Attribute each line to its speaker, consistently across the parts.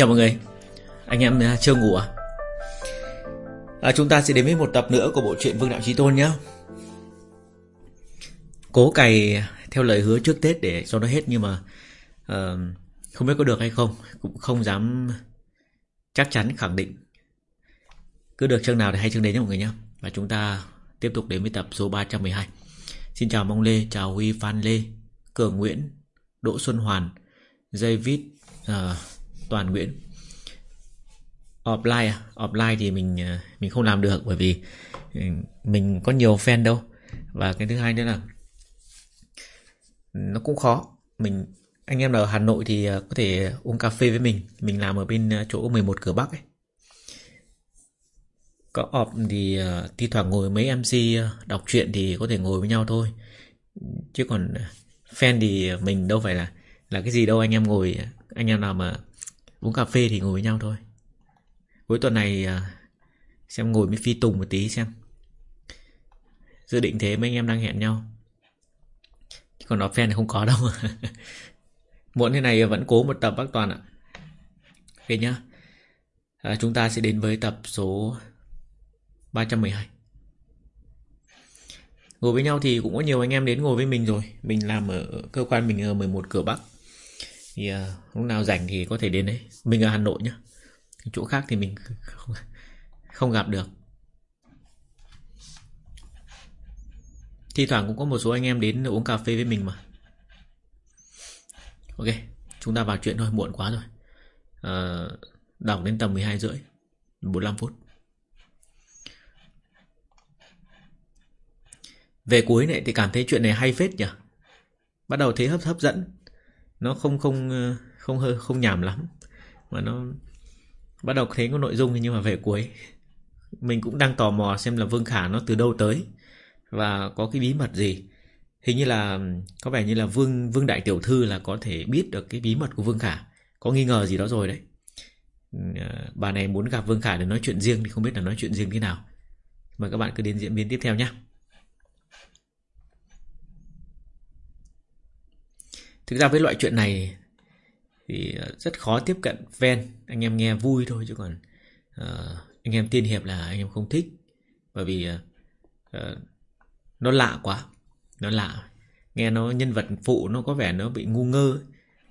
Speaker 1: Chào mọi người. Anh em à, chưa ngủ à? à Chúng ta sẽ đến với một tập nữa của bộ truyện Vương Đạo Trí Tôn nhé. Cố cày theo lời hứa trước Tết để cho nó hết Nhưng mà uh, Không biết có được hay không. Cũng không dám chắc chắn khẳng định. Cứ được chương nào thì hay chương đấy nhé mọi người nhé. Và chúng ta tiếp tục đến với tập số 312 Xin chào Mong Lê, chào Huy Phan Lê Cường Nguyễn, Đỗ Xuân Hoàn David uh, Toàn Nguyễn Offline à? Offline thì mình à, mình không làm được bởi vì ừ, mình có nhiều fan đâu. Và cái thứ hai nữa là nó cũng khó. Mình, anh em ở Hà Nội thì à, có thể uống cà phê với mình. Mình làm ở bên à, chỗ 11 cửa Bắc ấy. Có họp thì thi thoảng ngồi mấy MC đọc truyện thì có thể ngồi với nhau thôi. Chứ còn fan thì mình đâu phải là là cái gì đâu. Anh em ngồi, anh em nào mà uống cà phê thì ngồi với nhau thôi. Cuối tuần này à, xem ngồi với phi tùng một tí xem. Dự định thế mấy anh em đang hẹn nhau. Chứ còn nó fan thì không có đâu. Muộn thế này vẫn cố một tập bác toàn ạ. Ok nhá. À, chúng ta sẽ đến với tập số 312 Ngồi với nhau thì cũng có nhiều anh em đến ngồi với mình rồi. Mình làm ở cơ quan mình ở 11 cửa Bắc. Thì uh, lúc nào rảnh thì có thể đến đấy. Mình ở Hà Nội nhá. Chỗ khác thì mình không, không gặp được. Thi thoảng cũng có một số anh em đến uống cà phê với mình mà. Ok Chúng ta vào chuyện thôi muộn quá rồi. À, Đọc đến tầm 12 rưỡi 45 phút. Về cuối này thì cảm thấy chuyện này hay phết nhỉ? Bắt đầu thấy hấp hấp dẫn. Nó không không ờ, không hơi, không nhảm lắm. Mà nó Bắt đầu thấy có nội dung nhưng mà về cuối. Mình cũng đang tò mò xem là Vương Khả nó từ đâu tới Và có cái bí mật gì. Hình như là, Có vẻ như là Vương Vương Đại Tiểu Thư là có thể biết được cái bí mật của Vương Khả. Có nghi ngờ gì đó rồi đấy. Ờ, bà này muốn gặp Vương Khả để nói chuyện riêng Thì không biết là nói chuyện riêng thế nào. Mời các bạn cứ đến diễn biến tiếp theo nhé Thực ra với loại chuyện này thì ờ, rất khó tiếp cận fan. Anh em nghe vui thôi chứ còn uh, anh em tiên hiệp là anh em không thích. Bởi vì uh, nó lạ quá nó lạ. Nghe nó nhân vật phụ nó có vẻ nó bị ngu ngơ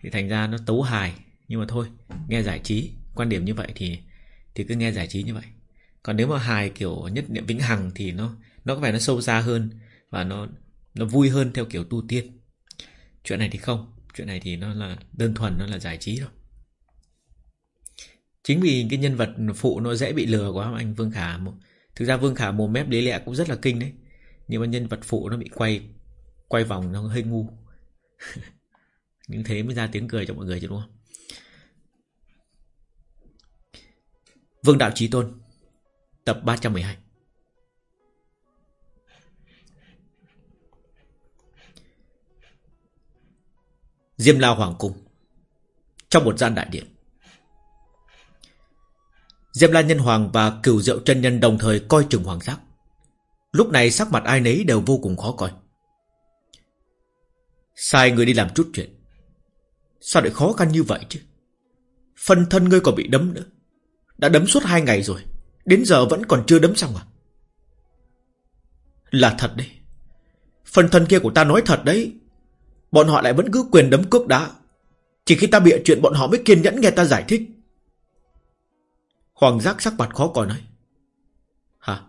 Speaker 1: thì thành ra nó tấu hài. Nhưng mà thôi nghe giải trí quan điểm như vậy thì thì cứ nghe giải trí như vậy. Còn nếu mà hài kiểu nhất niệm vĩnh hằng thì nó nó có vẻ nó sâu xa hơn và nó nó vui hơn theo kiểu tu tiên chuyện này thì không, chuyện này thì nó là đơn thuần, nó là giải trí thôi. Chính vì cái nhân vật phụ nó dễ bị lừa quá anh Vương Khả thực ra Vương Khả mồm mép lý lẽ cũng rất là kinh đấy. Nhưng mà nhân vật phụ nó bị quay quay vòng nó hơi ngu. Những thế mới ra tiếng cười cho mọi người chứ đúng không? Vương Đạo Trí Tôn, Tập 312 Diêm La Hoàng Cung. Trong một gian đại điện. Diêm La Nhân Hoàng và cửu diệu chân nhân đồng thời coi chừng hoàng giác. Lúc này sắc mặt ai nấy đều vô cùng khó coi. Sai người đi làm chút chuyện. Sao lại khó khăn như vậy chứ? Phần thân ngươi còn bị đấm nữa. Đã đấm suốt hai ngày rồi. Đến giờ vẫn còn chưa đấm xong à? Là thật đấy. Phần thân kia của ta nói thật đấy. Bọn họ lại vẫn cứ quyền đấm cướp đá. Chỉ khi ta bịa chuyện bọn họ mới kiên nhẫn nghe ta giải thích. Hoàng giác sắc mặt khó coi nói. Hả?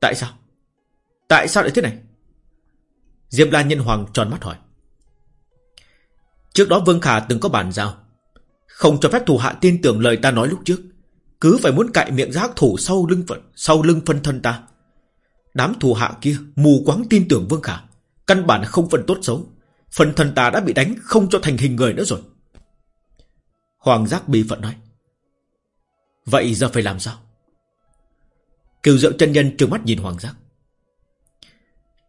Speaker 1: Tại sao? Tại sao lại thế này? Diệp La Nhân Hoàng tròn mắt hỏi. Trước đó Vương Khả từng có bàn giao. Không cho phép thủ hạ tin tưởng lời ta nói lúc trước. Cứ phải muốn cạy miệng giác thủ sau lưng phận, Sau lưng phân thân ta. Đám thủ hạ kia mù quáng tin tưởng Vương Khả. Căn bản không phân tốt xấu. Phần thần ta đã bị đánh, không cho thành hình người nữa rồi. Hoàng giác bi phận nói, Vậy giờ phải làm sao? Kiều diệu chân nhân trừng mắt nhìn Hoàng giác.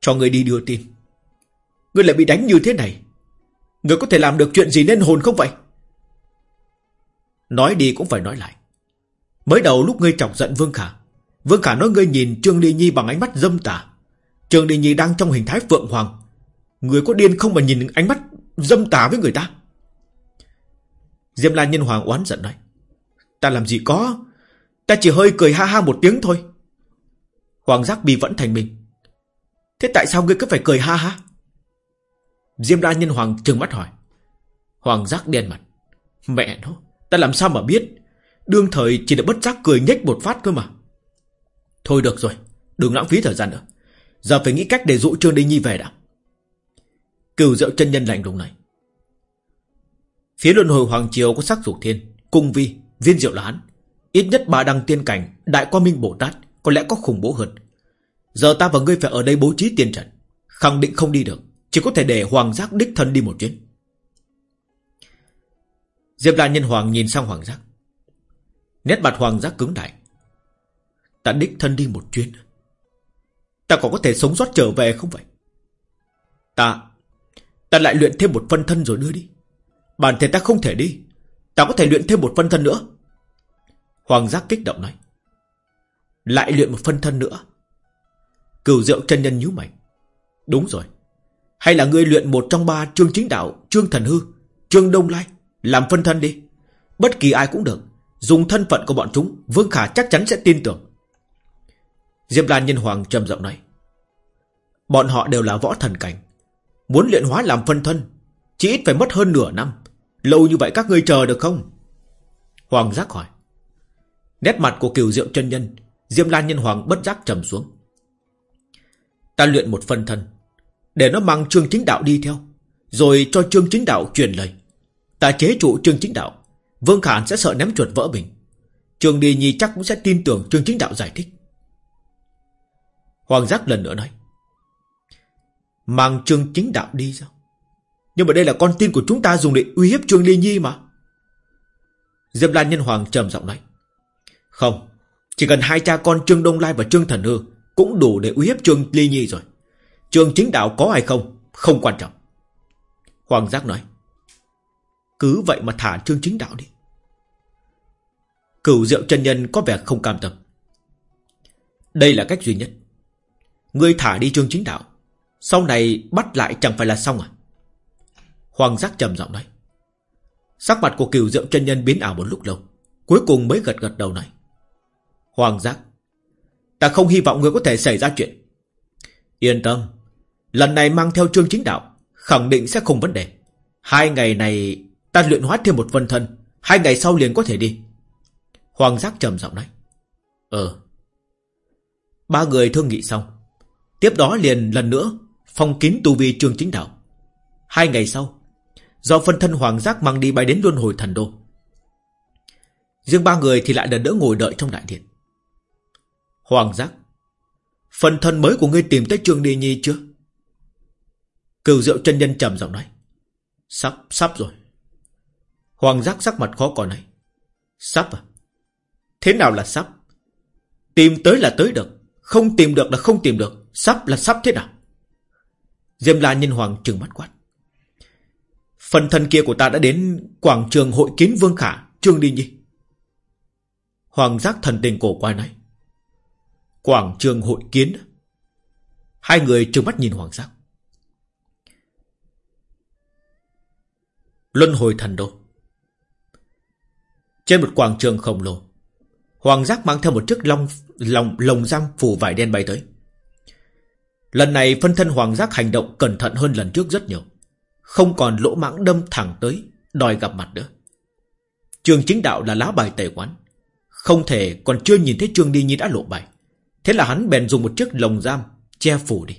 Speaker 1: Cho người đi đưa tin. Người lại bị đánh như thế này, Người có thể làm được chuyện gì nên hồn không vậy? Nói đi cũng phải nói lại. Mới đầu lúc ngươi chọc giận Vương Khả Vương Khả nói ngươi nhìn Trương Ly Nhi bằng ánh mắt dâm tà. Trương Ly Nhi đang trong hình thái phượng hoàng Người có điên không mà nhìn ánh mắt dâm tà với người ta Diêm La Nhân Hoàng oán giận nói. Ta làm gì có. Ta chỉ hơi cười ha ha một tiếng thôi. Hoàng giác bi vẫn thành mình. Thế tại sao ngươi cứ phải cười ha ha? Diêm La Nhân Hoàng trừng mắt hỏi. Hoàng giác đen mặt. Mẹ nó, ta làm sao mà biết? Đương thời chỉ được bất giác cười nhếch một phát cơ mà. Thôi được rồi, đừng lãng phí thời gian nữa. Giờ phải nghĩ cách để dụ Trương Đinh Nhi về đã. Cửu diệu chân nhân lạnh lùng này. Phía luân hồi Hoàng Triều có sắc dục thiên, cung vi, viên diệu là hắn. Ít nhất ba đăng tiên cảnh, đại qua minh Bồ Tát, có lẽ có khủng bố hơn. Giờ ta và ngươi phải ở đây bố trí tiên trận. Khẳng định không đi được, chỉ có thể để Hoàng Giác đích thân đi một chuyến. Diệp La Nhân Hoàng nhìn sang Hoàng Giác. Nét mặt Hoàng Giác cứng đại. Ta đích thân đi một chuyến. Ta còn có thể sống sót trở về không vậy? Ta, ta lại luyện thêm một phân thân rồi đưa đi. Bản thể ta không thể đi. Ta có thể luyện thêm một phân thân nữa. Hoàng giác kích động nói. Lại luyện một phân thân nữa. Cửu diệu chân nhân nhíu mày. Đúng rồi. Hay là ngươi luyện một trong ba trương chính đạo, trương thần hư, trương đông lai, làm phân thân đi. Bất kỳ ai cũng được. Dùng thân phận của bọn chúng, Vương Khả chắc chắn sẽ tin tưởng. Diệp Lan Nhân Hoàng trầm giọng nói. Bọn họ đều là võ thần cảnh. Muốn luyện hóa làm phân thân, chỉ ít phải mất hơn nửa năm. Lâu như vậy các ngươi chờ được không? Hoàng giác hỏi. Nét mặt của kiều diệu chân nhân, Diêm Lan Nhân Hoàng bất giác trầm xuống. Ta luyện một phân thân, để nó mang trương chính đạo đi theo, rồi cho trương chính đạo truyền lời. Ta chế trụ trương chính đạo, Vương Khả sẽ sợ ném chuột vỡ bình. Trường Đi Nhi chắc cũng sẽ tin tưởng trương chính đạo giải thích. Hoàng giác lần nữa nói. Mang trương chính đạo đi sao? Nhưng mà đây là con tin của chúng ta dùng để uy hiếp Trương Ly Nhi mà. Diệp Lan Nhân Hoàng trầm giọng nói. Không, chỉ cần hai cha con Trương Đông Lai và Trương Thần Hư cũng đủ để uy hiếp Trương Ly Nhi rồi. Trương chính đạo có hay không, không quan trọng. Hoàng Giác nói. Cứ vậy mà thả Trương chính đạo đi. Cửu diệu chân nhân có vẻ không cam tâm. Đây là cách duy nhất. Ngươi thả đi Trương chính đạo. Sau này bắt lại chẳng phải là xong à? Hoàng giác trầm giọng nói. Sắc mặt của cửu diệu chân nhân biến ảo một lúc lâu. Cuối cùng mới gật gật đầu nói. Hoàng giác. Ta không hy vọng người có thể xảy ra chuyện. Yên tâm. Lần này mang theo trương chính đạo. Khẳng định sẽ không vấn đề. Hai ngày này, ta luyện hóa thêm một phân thân. Hai ngày sau liền có thể đi. Hoàng giác trầm giọng nói. Ờ. Ba người thương nghị xong. Tiếp đó liền lần nữa phong kín tu vi trương chính đạo. Hai ngày sau, Do phân thân hoàng giác mang đi bay đến luân hồi thần đô Riêng ba người thì lại lần đỡ ngồi đợi trong đại điện Hoàng giác Phần thân mới của ngươi tìm tới Trương Đi Nhi chưa? Cửu diệu chân nhân trầm giọng nói Sắp, sắp rồi Hoàng giác sắc mặt khó còn này Sắp à? Thế nào là sắp? Tìm tới là tới được Không tìm được là không tìm được Sắp là sắp thế nào? Diêm la nhân hoàng trừng mắt quát Phần thân kia của ta đã đến quảng trường hội kiến Vương Khả, Trương Đi Nhi. Hoàng giác thần tình cổ quay này. Quảng trường hội kiến. Hai người trừng mắt nhìn Hoàng giác. Luân hồi thần đô. Trên một quảng trường khổng lồ, Hoàng giác mang theo một chiếc long lồng lồng giam phủ vải đen bay tới. Lần này phân thân Hoàng giác hành động cẩn thận hơn lần trước rất nhiều. Không còn lỗ mãng đâm thẳng tới, Đòi gặp mặt nữa. Trường chính đạo là lá bài tẩy quán. Không thể còn chưa nhìn thấy Trương Đi Nhi đã lộ bài. Thế là hắn bèn dùng một chiếc lồng giam Che phủ đi.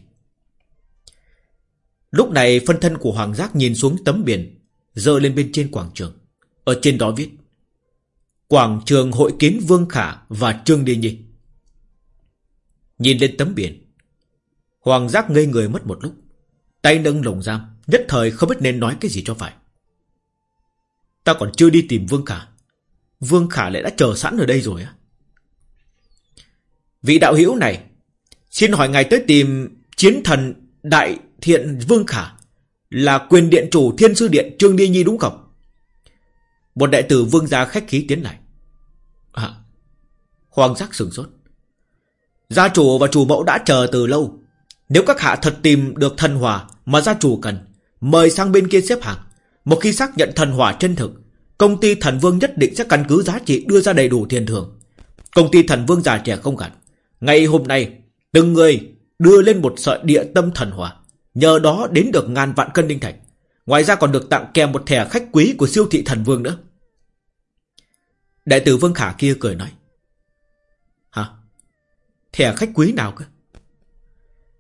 Speaker 1: Lúc này phân thân của Hoàng Giác nhìn xuống tấm biển, Dơ lên bên trên quảng trường. Ở trên đó viết, Quảng trường hội kiến Vương Khả Và Trương Đi Nhi. Nhìn lên tấm biển Hoàng Giác ngây người mất một lúc. Tay nâng lồng giam, Nhất thời không biết nên nói cái gì cho phải. Ta còn chưa đi tìm Vương Khả. Vương Khả lại đã chờ sẵn ở đây rồi á. Vị đạo hữu này, Xin hỏi ngài tới tìm Chiến thần Đại Thiện Vương Khả Là quyền điện chủ Thiên Sư Điện Trương Đi Nhi đúng không? Một đại tử Vương gia khách khí tiến lại. À Hoàng giác sừng sốt. Gia chủ và chủ mẫu đã chờ từ lâu. Nếu các hạ thật tìm được thần hòa Mà gia chủ cần, Mời sang bên kia xếp hàng. Một khi xác nhận thần hỏa chân thực, Công ty thần vương nhất định sẽ căn cứ giá trị đưa ra đầy đủ tiền thưởng. Công ty thần vương già trẻ không gạt Ngày hôm nay, Từng người đưa lên một sợi địa tâm thần hỏa, Nhờ đó đến được ngàn vạn cân đinh thạch. Ngoài ra còn được tặng kèm một thẻ khách quý của siêu thị thần vương nữa. Đại tử Vương Khả kia cười nói, Hả? Thẻ khách quý nào cơ?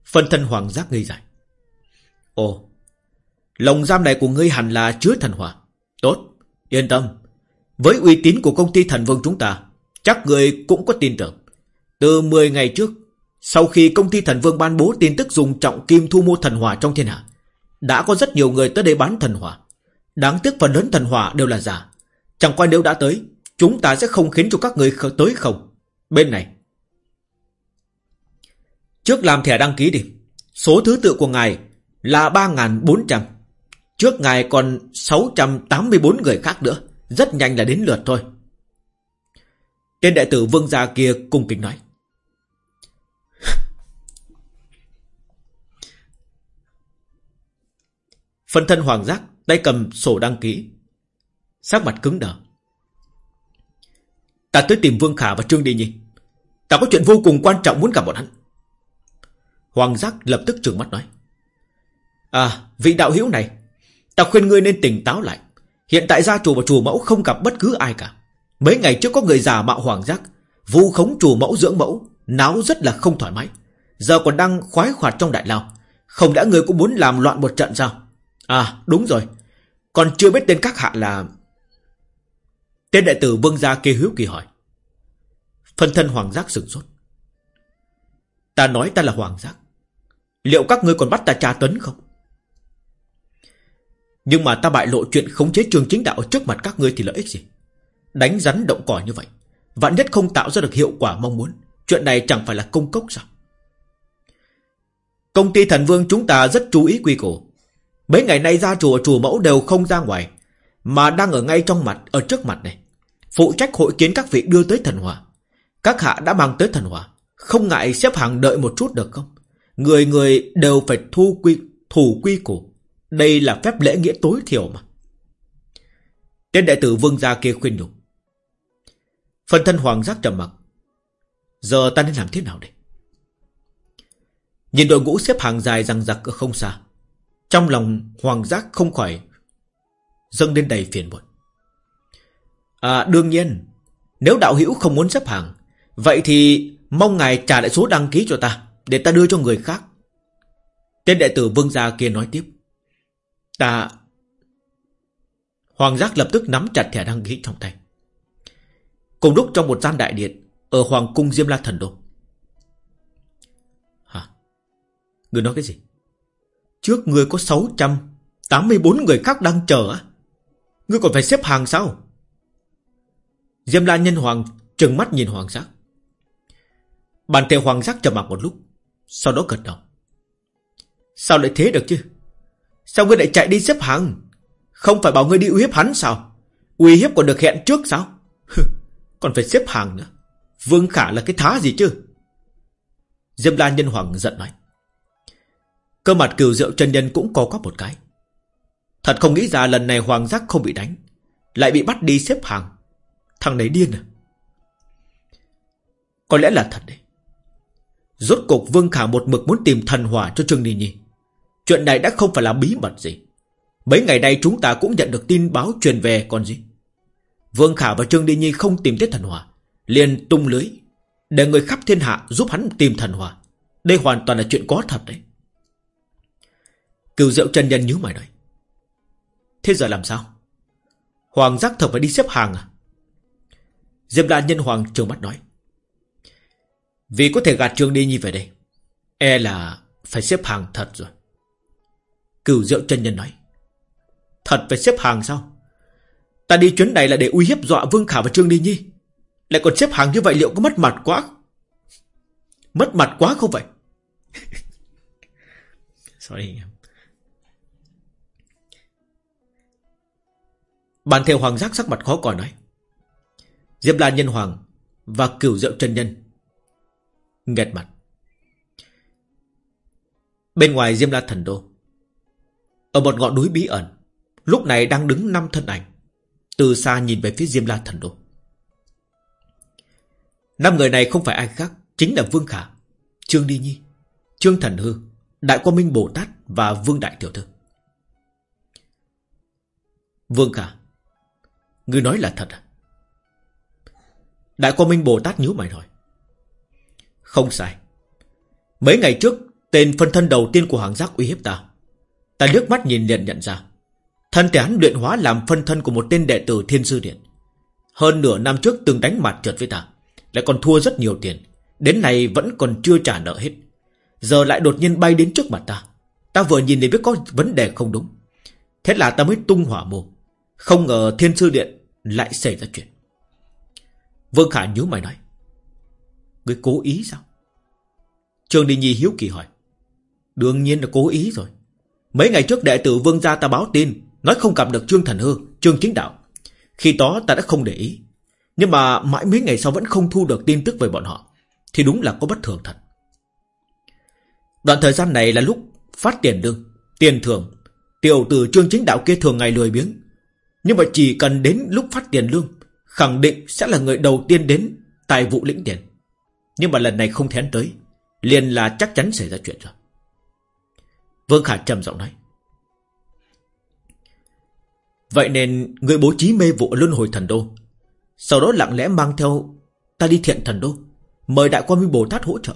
Speaker 1: Phân thân hoàng giác ngây dài Ồ Lồng giam này của ngươi hẳn là chứa thần hỏa. Tốt, yên tâm. Với uy tín của công ty thần vương chúng ta Chắc người cũng có tin tưởng. Từ 10 ngày trước Sau khi công ty thần vương ban bố tin tức dùng trọng kim thu mua thần hỏa trong thiên hạ Đã có rất nhiều người tới đây bán thần hỏa. Đáng tiếc phần lớn thần hỏa đều là giả. Chẳng qua nếu đã tới Chúng ta sẽ không khiến cho các người tới không. Bên này Trước làm thẻ đăng ký đi. Số thứ tự của ngài là 3.400 Trước ngài còn 684 người khác nữa. Rất nhanh là đến lượt thôi. Tên đại tử vương gia kia cung kính nói. Phân thân hoàng giác, Tay cầm sổ đăng ký. Sắc mặt cứng đờ. Ta tới tìm Vương Khả và Trương Đi Nhi. Ta có chuyện vô cùng quan trọng muốn gặp bọn hắn. Hoàng giác lập tức trừng mắt nói. À vị đạo hữu này, Ta khuyên ngươi nên tỉnh táo lại. Hiện tại gia chủ và chủ mẫu không gặp bất cứ ai cả. Mấy ngày trước có người già mạo hoàng giác, Vu khống chủ mẫu dưỡng mẫu, Náo rất là không thoải mái. Giờ còn đang khoái hoạt trong đại lao, Không đã người cũng muốn làm loạn một trận sao? À đúng rồi. Còn chưa biết tên các hạ là Tên đại tử vương gia kia hiếu kỳ hỏi. Phân thân hoàng giác sửng sốt. Ta nói ta là hoàng giác Liệu các ngươi còn bắt ta tra tấn không? Nhưng mà ta bại lộ chuyện khống chế trường chính đạo trước mặt các ngươi thì lợi ích gì? Đánh rắn động cỏ như vậy Vạn nhất không tạo ra được hiệu quả mong muốn Chuyện này chẳng phải là công cốc sao? Công ty thần vương chúng ta rất chú ý quy củ. Mấy ngày nay gia chùa chùa mẫu đều không ra ngoài Mà đang ở ngay trong mặt Ở trước mặt này. Phụ trách hội kiến các vị đưa tới thần Hòa. Các hạ đã mang tới thần Hòa, Không ngại xếp hàng đợi một chút được không? Người người đều phải thu quy, Thủ quy củ. Đây là phép lễ nghĩa tối thiểu mà. Tên đại tử vương gia kia khuyên nhủ. Phần thân hoàng giác trầm mặc. Giờ ta nên làm thế nào đây? Nhìn đội ngũ xếp hàng dài răng rặc ở không xa, Trong lòng hoàng giác không khỏi Dâng lên đầy phiền muộn. À đương nhiên, Nếu đạo hữu không muốn xếp hàng, Vậy thì mong ngài trả lại số đăng ký cho ta. Để ta đưa cho người khác. Tên đệ tử vương gia kia nói tiếp. Ta, Hoàng giác lập tức nắm chặt thẻ đăng ký trong tay. Cùng lúc trong một gian đại điện, Ở Hoàng cung Diêm La Thần Đô. Hả? Người nói cái gì? Trước người có 684 người khác đang chờ á? Ngươi còn phải xếp hàng sao? Diêm La Nhân Hoàng trừng mắt nhìn Hoàng giác. Bàn tay Hoàng giác trầm mặc một lúc. Sau đó gật đầu. Sao lại thế được chứ? Sao ngươi lại chạy đi xếp hàng? Không phải bảo ngươi đi uy hiếp hắn sao? Uy hiếp còn được hẹn trước sao? Còn phải xếp hàng nữa. Vương Khả là cái thá gì chứ? Diêm La Nhân Hoàng giận nói. Cơ mặt cừu rượu chân nhân cũng co có một cái. Thật không nghĩ ra lần này Hoàng giác không bị đánh, Lại bị bắt đi xếp hàng. Thằng đấy điên à? Có lẽ là thật đấy. Rốt cục Vương Khả một mực muốn tìm thần hỏa cho Trương Ni Nhi. Chuyện này đã không phải là bí mật gì. Mấy ngày nay chúng ta cũng nhận được tin báo truyền về còn gì. Vương Khả và Trương Ni Nhi không tìm thấy thần hỏa, liền tung lưới, Để người khắp thiên hạ giúp hắn tìm thần hỏa. Đây hoàn toàn là chuyện có thật đấy. Cửu diệu chân nhân nhíu mày nói, Thế giờ làm sao? Hoàng giác thật phải đi xếp hàng à? Diệp La Nhân Hoàng trường mắt nói vì có thể gạt Trương Đi Nhi về đây E là phải xếp hàng thật rồi. Cửu diệu chân nhân nói, Thật phải xếp hàng sao? Ta đi chuyến này là để uy hiếp dọa Vương Khả và Trương Đi Nhi. Lại còn xếp hàng như vậy liệu có mất mặt quá? Mất mặt quá không vậy? Sorry. Bàn theo hoàng giác sắc mặt khó còn nói, Diệp La Nhân Hoàng Và cửu diệu chân nhân Nghẹt mặt. Bên ngoài Diêm La Thần Đô, Ở một ngọn núi bí ẩn, Lúc này đang đứng năm thân ảnh, Từ xa nhìn về phía Diêm La Thần Đô. Năm người này không phải ai khác Chính là Vương Khả, Trương Đi Nhi, Trương Thần Hư, Đại Quang Minh Bồ Tát Và Vương Đại Tiểu Thư. Vương Khả, Ngươi nói là thật à? Đại Quang Minh Bồ Tát nhíu mày hỏi. Không sai. Mấy ngày trước, Tên phân thân đầu tiên của Hoàng Giác uy hiếp ta. Ta liếc mắt nhìn liền nhận ra. Thân thể hắn luyện hóa làm phân thân của một tên đệ tử Thiên Sư Điện. Hơn nửa năm trước từng đánh mặt trượt với ta, Lại còn thua rất nhiều tiền. Đến nay vẫn còn chưa trả nợ hết. Giờ lại đột nhiên bay đến trước mặt ta. Ta vừa nhìn thì biết có vấn đề không đúng. Thế là ta mới tung hỏa mồm. Không ngờ Thiên Sư Điện lại xảy ra chuyện. Vương Khả nhíu mày nói. Người cố ý sao? Trương Đình Nhi hiếu kỳ hỏi. Đương nhiên là cố ý rồi. Mấy ngày trước đệ tử Vương gia ta báo tin, Nói không gặp được Trương Thần Hư, Trương Chính Đạo. Khi đó ta đã không để ý. Nhưng mà mãi mấy ngày sau vẫn không thu được tin tức về bọn họ, Thì đúng là có bất thường thật. Đoạn thời gian này là lúc phát tiền lương, Tiền thưởng. Tiểu tử Trương Chính Đạo kia thường ngày lười biếng. Nhưng mà chỉ cần đến lúc phát tiền lương, Khẳng định sẽ là người đầu tiên đến Tài vụ lĩnh tiền. Nhưng mà lần này không thén tới, liền là chắc chắn xảy ra chuyện rồi. Vương Khả trầm giọng nói, Vậy nên người bố trí mê vụ luân hồi thần đô, Sau đó lặng lẽ mang theo Ta đi thiện thần đô, Mời đại quan minh Bồ Tát hỗ trợ.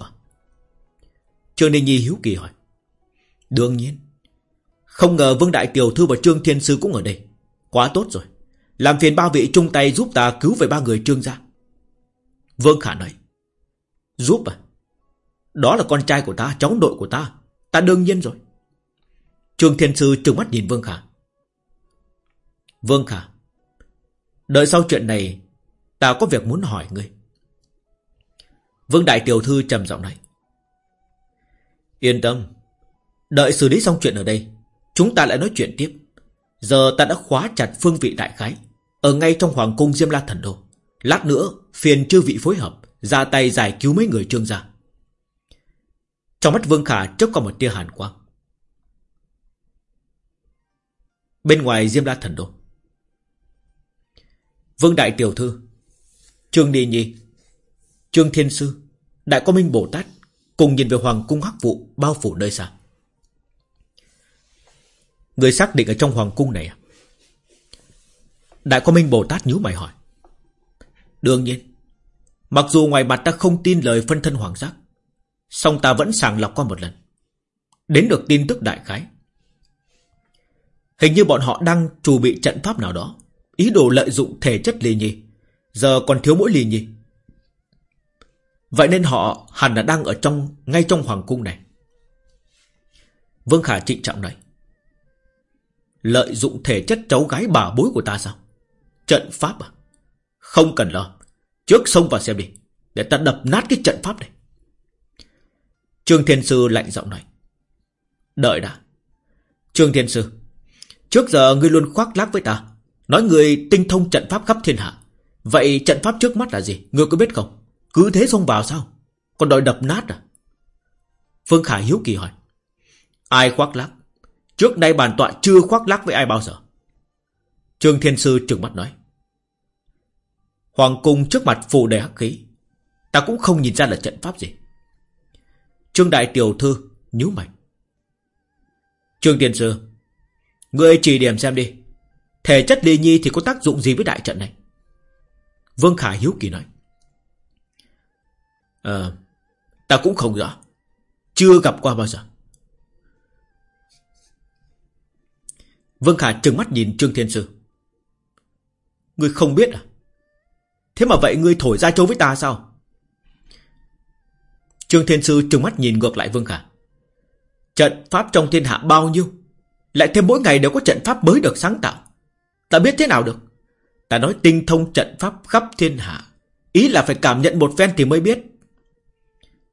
Speaker 1: Trương Ninh Nhi hiếu kỳ hỏi, Đương nhiên, Không ngờ Vương Đại Kiều Thư và Trương Thiên Sư cũng ở đây. Quá tốt rồi, Làm phiền ba vị chung tay giúp ta cứu về ba người Trương gia. Vương Khả nói Giúp à? Đó là con trai của ta, cháu đội của ta. Ta đương nhiên rồi. Trương Thiên Sư trừng mắt nhìn Vương Khả. Vương Khả Đợi sau chuyện này Ta có việc muốn hỏi ngươi. Vương Đại Tiểu Thư trầm giọng này. Yên tâm Đợi xử lý xong chuyện ở đây Chúng ta lại nói chuyện tiếp. Giờ ta đã khóa chặt phương vị đại khái Ở ngay trong Hoàng cung Diêm La Thần Đô. Lát nữa phiền chư vị phối hợp. Ra tay giải cứu mấy người trương gia. Trong mắt Vương Khả chớp qua một tia hàn quang. Bên ngoài Diêm La Thần Đô. Vương Đại Tiểu Thư, Trương Đi Nhi, Trương Thiên Sư, Đại Quang Minh Bồ Tát Cùng nhìn về Hoàng Cung Hắc Vụ Bao phủ nơi xa. Người xác định ở trong Hoàng Cung này à? Đại Quang Minh Bồ Tát nhíu mày hỏi. Đương nhiên. Mặc dù ngoài mặt ta không tin lời phân thân hoàng giác, song ta vẫn sàng lọc qua một lần, Đến được tin tức đại khái. Hình như bọn họ đang chuẩn bị trận pháp nào đó, Ý đồ lợi dụng thể chất lì nhi, Giờ còn thiếu mỗi lì nhi. Vậy nên họ hẳn là đang ở trong, Ngay trong hoàng cung này. Vương Khả trịnh trọng nói, Lợi dụng thể chất cháu gái bà bối của ta sao? Trận pháp à? Không cần lo. Trước sông vào xem đi, Để ta đập nát cái trận pháp này. Trương Thiên Sư lạnh giọng nói, Đợi đã. Trương Thiên Sư, Trước giờ ngươi luôn khoác lác với ta, Nói ngươi tinh thông trận pháp khắp thiên hạ. Vậy trận pháp trước mắt là gì? Ngươi có biết không? Cứ thế xông vào sao? Còn đòi đập nát à? Phương Khải hiếu kỳ hỏi, Ai khoác lác? Trước đây bàn tọa chưa khoác lác với ai bao giờ? Trương Thiên Sư trừng mắt nói Hoàng cung trước mặt phù đầy hắc khí. Ta cũng không nhìn ra là trận pháp gì. Trương Đại Tiểu Thư nhíu mày. Trương Thiên Sư, Ngươi chỉ điểm xem đi. Thể chất ly nhi thì có tác dụng gì với đại trận này? Vương Khả hiếu kỳ nói. Ờ Ta cũng không rõ. Chưa gặp qua bao giờ. Vương Khả trừng mắt nhìn Trương Thiên Sư. Ngươi không biết à? Thế mà vậy ngươi thổi ra châu với ta sao? Trương Thiên Sư trừng mắt nhìn ngược lại Vương Khả. Trận pháp trong thiên hạ bao nhiêu? Lại thêm mỗi ngày đều có trận pháp mới được sáng tạo. Ta biết thế nào được? Ta nói tinh thông trận pháp khắp thiên hạ. Ý là phải cảm nhận một phen thì mới biết.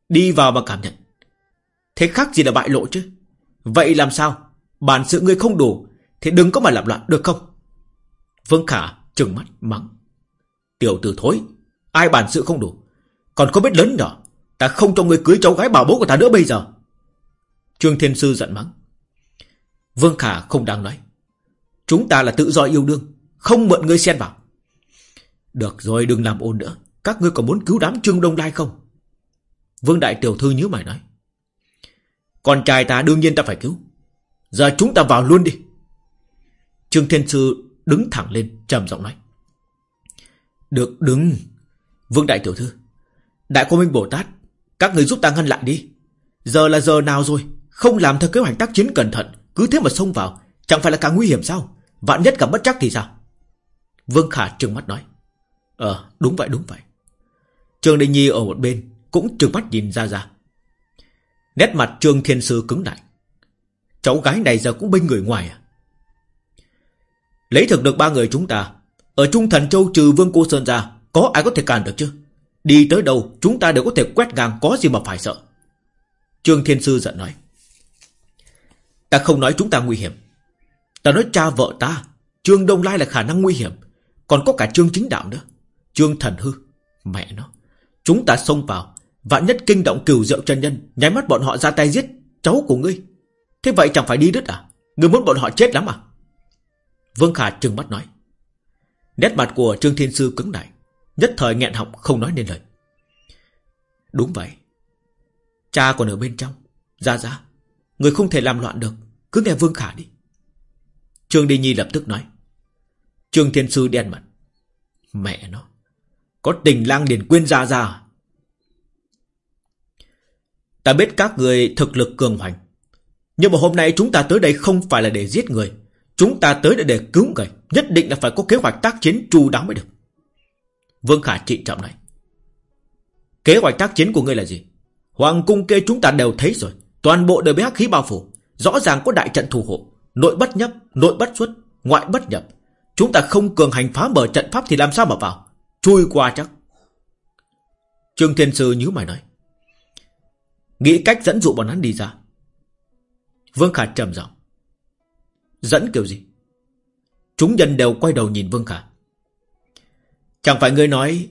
Speaker 1: Đi vào mà cảm nhận. Thế khác gì là bại lộ chứ? Vậy làm sao? Bản sự ngươi không đủ, Thì đừng có mà làm loạn, được không? Vương Khả trừng mắt mắng. Tiểu tử thối, Ai bản sự không đủ? Còn có biết lớn nhỏ, Ta không cho người cưới cháu gái bảo bố của ta nữa bây giờ. Trương Thiên Sư giận mắng. Vương Khả không đang nói. Chúng ta là tự do yêu đương, Không mượn ngươi xen vào. Được rồi, đừng làm ồn nữa. Các ngươi còn muốn cứu đám trương đông lai không? Vương đại tiểu thư nhớ mày nói. Con trai ta đương nhiên ta phải cứu. Giờ chúng ta vào luôn đi. Trương Thiên Sư đứng thẳng lên, trầm giọng nói. Được, đứng. Vương đại tiểu thư, Đại Quang Minh Bồ Tát, Các người giúp ta ngăn lại đi. Giờ là giờ nào rồi? Không làm theo kế hoạch tác chiến cẩn thận, Cứ thế mà xông vào, Chẳng phải là càng nguy hiểm sao? Vạn nhất gặp bất chắc thì sao? Vương Khả trừng mắt nói. Ờ đúng vậy đúng vậy. Trương Đình Nhi ở một bên Cũng trừng mắt nhìn ra ra. Nét mặt Trương Thiên Sư cứng lại. Cháu gái này giờ cũng bên người ngoài à? Lấy thực được ba người chúng ta ở Trung Thần Châu trừ Vương Cô Sơn ra, Có ai có thể cản được chứ? Đi tới đâu, chúng ta đều có thể quét ngang, Có gì mà phải sợ. Trương Thiên Sư giận nói, Ta không nói chúng ta nguy hiểm. Ta nói cha vợ ta, Trương Đông Lai là khả năng nguy hiểm, Còn có cả Trương Chính Đạo nữa. Trương Thần Hư, Mẹ nó, Chúng ta xông vào, Vạn nhất kinh động cửu diệu chân nhân, Nháy mắt bọn họ ra tay giết cháu của ngươi. Thế vậy chẳng phải đi đứt à? Ngươi muốn bọn họ chết lắm à? Vương Khả trừng mắt nói Nét mặt của Trương Thiên Sư cứng lại, Nhất thời nghẹn họng không nói nên lời. Đúng vậy, Cha còn ở bên trong. Ra ra, Người không thể làm loạn được, Cứ nghe Vương Khả đi. Trương Đi Nhi lập tức nói. Trương Thiên Sư đen mặt. Mẹ nó, Có tình lang liền quyên ra ra à? Ta biết các người thực lực cường hoành, Nhưng mà hôm nay chúng ta tới đây không phải là để giết người. Chúng ta tới để, để cứu người Nhất định là phải có kế hoạch tác chiến chu đáo mới được. Vương Khả trịnh trọng này Kế hoạch tác chiến của ngươi là gì? Hoàng cung kê chúng ta đều thấy rồi. Toàn bộ đều bị hắc khí bao phủ. Rõ ràng có đại trận thủ hộ. Nội bất nhập, nội bất xuất, ngoại bất nhập. Chúng ta không cường hành phá mở trận pháp Thì làm sao mà vào? Chui qua chắc. Trương Thiên Sư nhíu mày nói. Nghĩ cách dẫn dụ bọn hắn đi ra. Vương Khả trầm giọng. Dẫn kiểu gì? Chúng nhân đều quay đầu nhìn Vương Khả. Chẳng phải ngươi nói,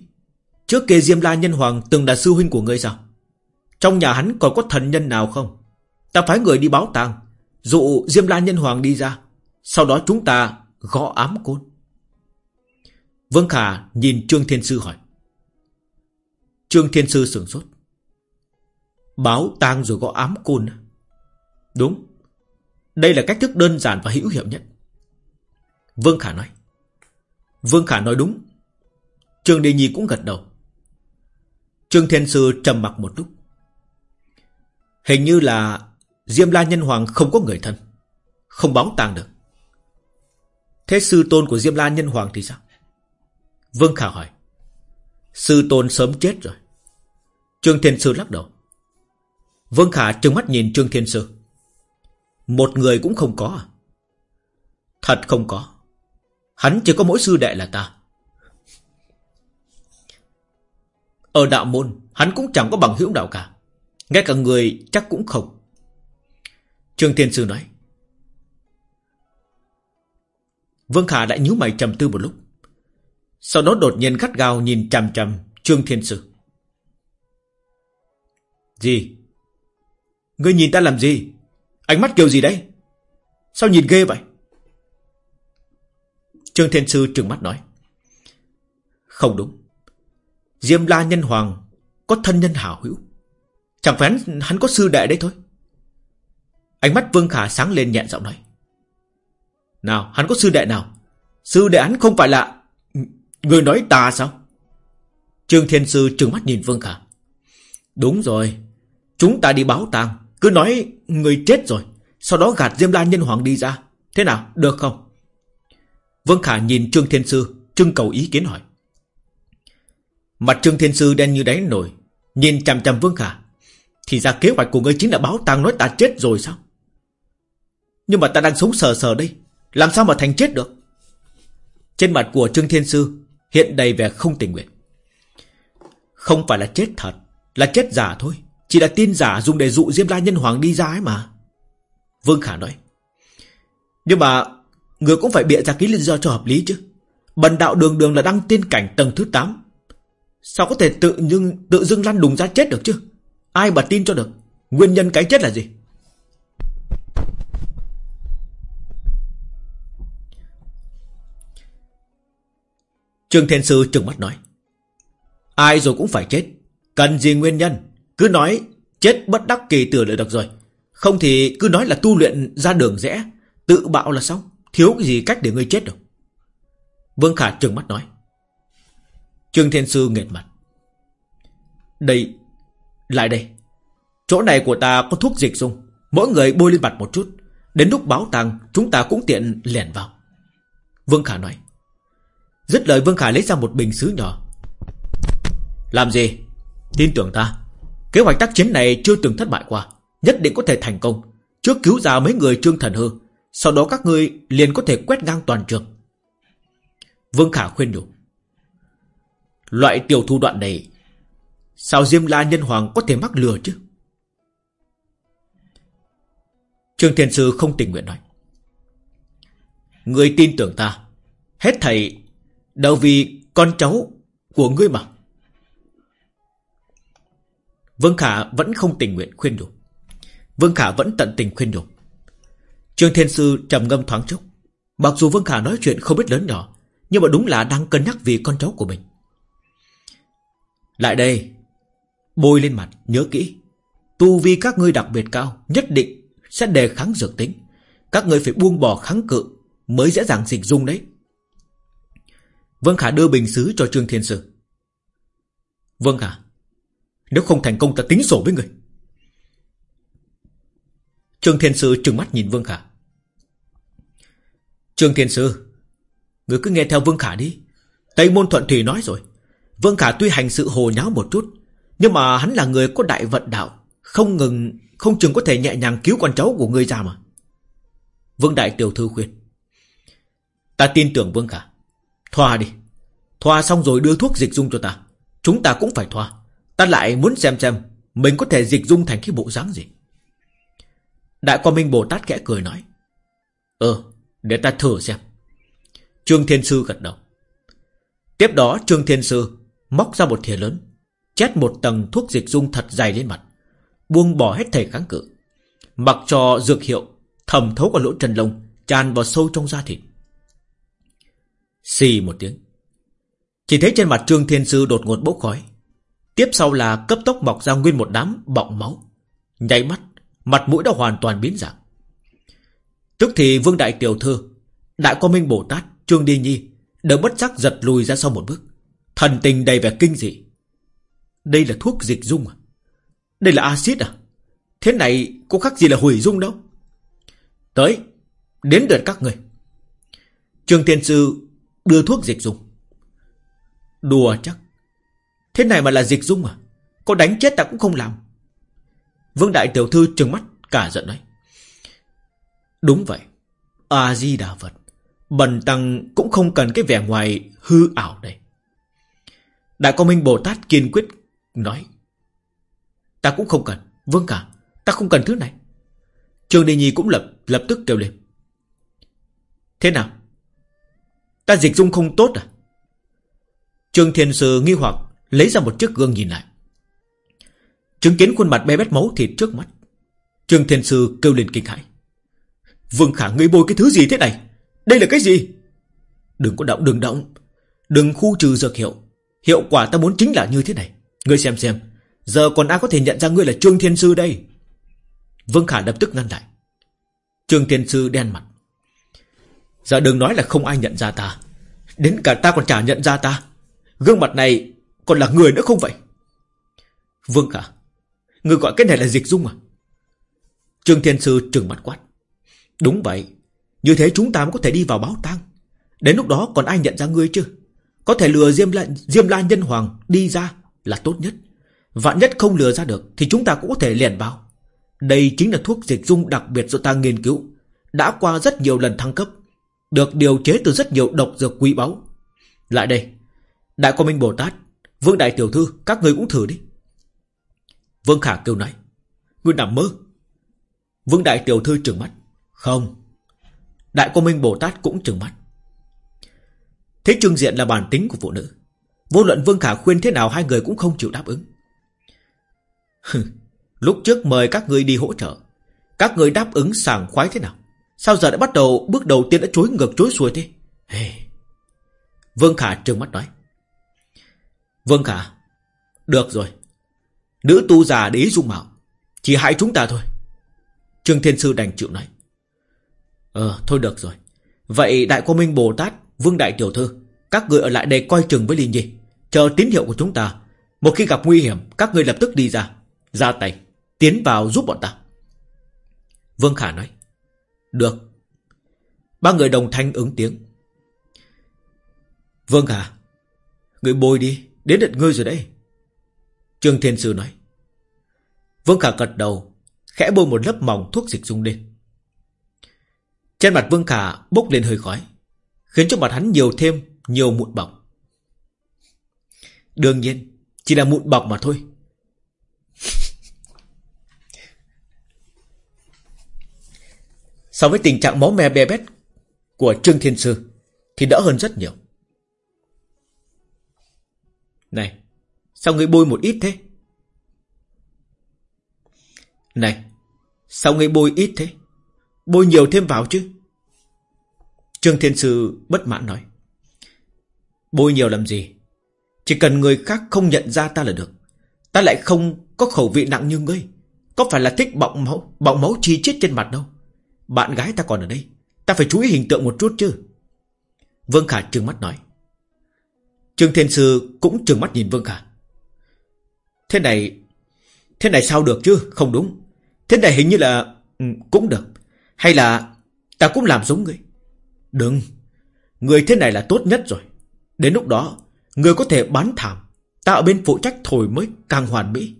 Speaker 1: Trước kia Diêm La Nhân Hoàng từng là sư huynh của ngươi sao? Trong nhà hắn còn có thần nhân nào không? Ta phái người đi báo tang Dụ Diêm La Nhân Hoàng đi ra, Sau đó chúng ta gõ ám côn. Vương Khả nhìn Trương Thiên Sư hỏi. Trương Thiên Sư sửng sốt. Báo tang rồi gõ ám côn Đúng. Đây là cách thức đơn giản và hữu hiệu nhất. Vương Khả nói. Vương Khả nói đúng. Trương Đề Nhi cũng gật đầu. Trương Thiên Sư trầm mặc một lúc. Hình như là Diêm La Nhân Hoàng không có người thân, Không báo tang được. Thế sư tôn của Diêm La Nhân Hoàng thì sao? Vương Khả hỏi. Sư tôn sớm chết rồi. Trương Thiên Sư lắc đầu. Vương Khả trừng mắt nhìn Trương Thiên Sư. Một người cũng không có à? Thật không có. Hắn chỉ có mỗi sư đệ là ta. Ở đạo môn, Hắn cũng chẳng có bằng hữu đạo cả. Ngay cả người chắc cũng không. Trương Thiên Sư nói, Vương Khả đã nhíu mày trầm tư một lúc. Sau đó đột nhiên gắt gao nhìn chằm chằm Trương Thiên Sư. Gì? Ngươi nhìn ta làm gì? Ánh mắt kiểu gì đấy? Sao nhìn ghê vậy? Trương Thiên Sư trừng mắt nói. Không đúng. Diêm La Nhân Hoàng Có thân nhân hảo hữu. Chẳng phải hắn, hắn có sư đệ đấy thôi. Ánh mắt Vương Khả sáng lên nhẹn giọng nói. Nào hắn có sư đệ nào? Sư đệ hắn không phải là Người nói ta sao? Trương Thiên Sư trừng mắt nhìn Vương Khả. Đúng rồi. Chúng ta đi báo tàng. Cứ nói người chết rồi, Sau đó gạt Diêm La Nhân Hoàng đi ra. Thế nào, được không? Vương Khả nhìn Trương Thiên Sư, Trưng cầu ý kiến hỏi. Mặt Trương Thiên Sư đen như đáy nổi, Nhìn chằm chằm Vương Khả. Thì ra kế hoạch của ngươi chính là báo tàng nói ta chết rồi sao? Nhưng mà ta đang sống sờ sờ đây, Làm sao mà thành chết được? Trên mặt của Trương Thiên Sư Hiện đầy vẻ không tình nguyện. Không phải là chết thật, Là chết giả thôi. Chỉ là tin giả dùng để dụ Diêm La Nhân Hoàng đi ra ấy mà Vương Khả nói, Nhưng mà Người cũng phải bịa ra cái lý do cho hợp lý chứ Bần đạo đường đường là đăng tiên cảnh tầng thứ 8 Sao có thể tự nhưng, tự dưng lăn đùng ra chết được chứ Ai mà tin cho được Nguyên nhân cái chết là gì Trương Thiên Sư trừng mắt nói. Ai rồi cũng phải chết. Cần gì nguyên nhân? Cứ nói chết bất đắc kỳ tử là được rồi. Không thì cứ nói là tu luyện ra đường rẽ. Tự bạo là xong. Thiếu cái gì cách để ngươi chết đâu. Vương Khả trừng mắt nói. Trương Thiên Sư nghẹt mặt. Đây, lại đây. Chỗ này của ta có thuốc dịch dùng Mỗi người bôi lên mặt một chút. Đến lúc báo tàng chúng ta cũng tiện lẻn vào. Vương Khả nói. Dứt lời Vương Khả lấy ra một bình sứ nhỏ. Làm gì? Tin tưởng ta. Kế hoạch tác chiến này chưa từng thất bại qua. Nhất định có thể thành công. Trước cứu ra mấy người trương thần hư. Sau đó các ngươi liền có thể quét ngang toàn trường. Vương Khả khuyên nhủ. Loại tiểu thủ đoạn này, Sao Diêm La Nhân Hoàng có thể mắc lừa chứ Trương Thiên Sư không tình nguyện nói Người tin tưởng ta, Hết thầy Đều vì con cháu của ngươi mà Vương Khả vẫn không tình nguyện khuyên nhủ. Vương Khả vẫn tận tình khuyên nhủ. Trương Thiên Sư trầm ngâm thoáng chốc. Mặc dù Vương Khả nói chuyện không biết lớn nhỏ, Nhưng mà đúng là đang cân nhắc vì con cháu của mình. Lại đây, Bôi lên mặt, nhớ kỹ. Tu vi các ngươi đặc biệt cao, Nhất định sẽ đề kháng dược tính. Các ngươi phải buông bỏ kháng cự Mới dễ dàng dịch dung đấy. Vương Khả đưa bình xứ cho Trương Thiên Sư. Vương Khả nếu không thành công ta tính sổ với người. Trương Thiên Sư trừng mắt nhìn Vương Khả. Trương Thiên Sư, Người cứ nghe theo Vương Khả đi. Tây Môn Thuận Thủy nói rồi. Vương Khả tuy hành sự hồ nháo một chút, Nhưng mà hắn là người có đại vận đạo, Không ngừng, Không chừng có thể nhẹ nhàng cứu con cháu của ngươi ra mà. Vương Đại Tiểu Thư khuyên. Ta tin tưởng Vương Khả. Thoa đi. Thoa xong rồi đưa thuốc dịch dung cho ta. Chúng ta cũng phải thoa. Ta lại muốn xem xem Mình có thể dịch dung thành cái bộ dáng gì. Đại quan minh Bồ Tát kẽ cười nói Ừ Để ta thử xem. Trương Thiên Sư gật đầu. Tiếp đó Trương Thiên Sư Móc ra một thìa lớn, Chét một tầng thuốc dịch dung thật dày lên mặt, Buông bỏ hết thể kháng cự, Mặc cho dược hiệu Thầm thấu qua lỗ trần lông Tràn vào sâu trong da thịt. Xì một tiếng. Chỉ thấy trên mặt Trương Thiên Sư đột ngột bốc khói. Tiếp sau là cấp tốc mọc ra nguyên một đám bọng máu. Nháy mắt, Mặt mũi đã hoàn toàn biến dạng. Tức thì Vương Đại Tiểu Thư Đại Quang Minh Bồ Tát, Trương Đi Nhi, Đều bất giác giật lùi ra sau một bước. Thần tình đầy vẻ kinh dị. Đây là thuốc dịch dung à? Đây là axit à? Thế này có khác gì là hủy dung đâu? Tới, Đến lượt các người. Trương Thiên Sư đưa thuốc dịch dung. Đùa chắc Thế này mà là dịch dung à Có đánh chết ta cũng không làm Vương Đại Tiểu Thư trừng mắt, cả giận nói Đúng vậy, A-di-đà Phật, Bần tăng cũng không cần cái vẻ ngoài hư ảo này. Đại Quang Minh Bồ Tát kiên quyết nói. Ta cũng không cần. vương cả. Ta không cần thứ này. Trương Đình Nhi cũng lập lập tức kêu lên. Thế nào? Ta dịch dung không tốt à? Trương Thiên Sư nghi hoặc lấy ra một chiếc gương nhìn lại. Chứng kiến khuôn mặt bé bét máu thịt trước mắt. Trương Thiên Sư kêu lên kinh hãi. Vương Khả ngươi bôi cái thứ gì thế này? Đây là cái gì? Đừng có động đừng động. Đừng khu trừ dược hiệu. Hiệu quả ta muốn chính là như thế này. Ngươi xem xem. Giờ còn ai có thể nhận ra ngươi là Trương Thiên Sư đây? Vương Khả lập tức ngăn lại. Trương Thiên Sư đen mặt. Dạ giờ đừng nói là không ai nhận ra ta. Đến cả ta còn chả nhận ra ta. Gương mặt này còn là người nữa không vậy? Vương Khả. Ngươi gọi cái này là dịch dung à? Trương Thiên Sư trừng mặt quát. Đúng vậy. Như thế chúng ta mới có thể đi vào báo tang. Đến lúc đó còn ai nhận ra ngươi chứ? Có thể lừa Diêm La, Diêm La Nhân Hoàng đi ra là tốt nhất. Vạn nhất không lừa ra được thì chúng ta cũng có thể liền vào. Đây chính là thuốc dịch dung đặc biệt do ta nghiên cứu. Đã qua rất nhiều lần thăng cấp. Được điều chế từ rất nhiều độc dược quý báu. Lại đây. Đại Quang Minh Bồ Tát, Vương Đại Tiểu Thư, các người cũng thử đi. Vương Khả kêu nói. Ngươi nằm mơ. Vương Đại Tiểu Thư trừng mắt. Không. Đại Quang Minh Bồ Tát cũng trừng mắt. Thế trương diện là bản tính của phụ nữ. Vô luận Vương Khả khuyên thế nào hai người cũng không chịu đáp ứng. Lúc trước mời các người đi hỗ trợ. Các người đáp ứng sảng khoái thế nào? Sao giờ đã bắt đầu bước đầu tiên đã chối ngược chối xuôi thế? Hey. Vương Khả trừng mắt nói vâng Khả, được rồi. Nữ tu già để ý dung mạo, chỉ hại chúng ta thôi. Trương Thiên Sư đành chịu nói. Ờ, thôi được rồi. Vậy Đại Quang Minh Bồ Tát, Vương Đại Tiểu Thư, các người ở lại đây coi chừng với Linh Nhi. Chờ tín hiệu của chúng ta. Một khi gặp nguy hiểm, các người lập tức đi ra. Ra tay, tiến vào giúp bọn ta. Vương Khả nói. Được. Ba người đồng thanh ứng tiếng. Vương Khả, người bôi đi, đến đợt ngươi rồi đấy. Trương Thiên Sư nói. Vương Khả gật đầu, khẽ bôi một lớp mỏng thuốc dịch dung lên. Trên mặt Vương Khả bốc lên hơi khói, khiến cho mặt hắn nhiều thêm nhiều mụn bọc. Đương nhiên, chỉ là mụn bọc mà thôi. So với tình trạng máu me be bét của Trương Thiên Sư thì đỡ hơn rất nhiều. Này, sao ngươi bôi một ít thế? Này, sao ngươi bôi ít thế? Bôi nhiều thêm vào chứ. Trương Thiên Sư bất mãn nói. Bôi nhiều làm gì? Chỉ cần người khác không nhận ra ta là được. Ta lại không có khẩu vị nặng như ngươi. Có phải là thích bọng máu, bọng máu chi chết trên mặt đâu. Bạn gái ta còn ở đây. Ta phải chú ý hình tượng một chút chứ. Vương Khả trừng mắt nói. Trương Thiên Sư cũng trừng mắt nhìn Vương Khả. Thế này, thế này sao được chứ? Không đúng. Thế này hình như là... Ừ, cũng được. Hay là ta cũng làm giống ngươi? Đừng. Người thế này là tốt nhất rồi. Đến lúc đó, người có thể bán thảm. Ta ở bên phụ trách thổi mới càng hoàn mỹ.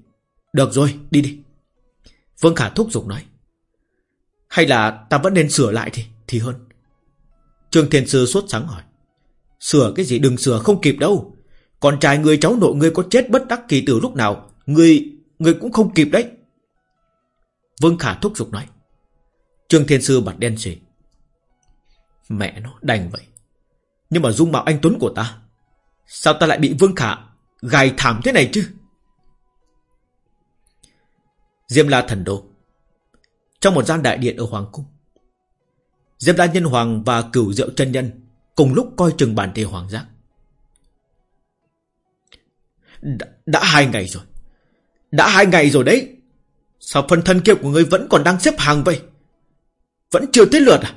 Speaker 1: Được rồi, đi đi. Vương Khả thúc giục nói. Hay là ta vẫn nên sửa lại thì, thì hơn. Trương Thiên Sư sốt sáng hỏi. Sửa cái gì đừng sửa không kịp đâu. Con trai người cháu nội người có chết bất đắc kỳ từ lúc nào. Người, người cũng không kịp đấy. Vương Khả thúc giục nói. Trương Thiên Sư mặt đen xì Mẹ nó đành vậy. Nhưng mà dung mạo anh Tuấn của ta. Sao ta lại bị Vương Khả gài thảm thế này chứ? Diêm La Thần Đô Trong một gian đại điện ở Hoàng Cung Diêm La Nhân Hoàng và cửu diệu chân nhân Cùng lúc coi chừng bản tay Hoàng giác. Đã, đã hai ngày rồi. Đã hai ngày rồi đấy. Sao phần thân kia của ngươi vẫn còn đang xếp hàng vậy? Vẫn chưa tới lượt à?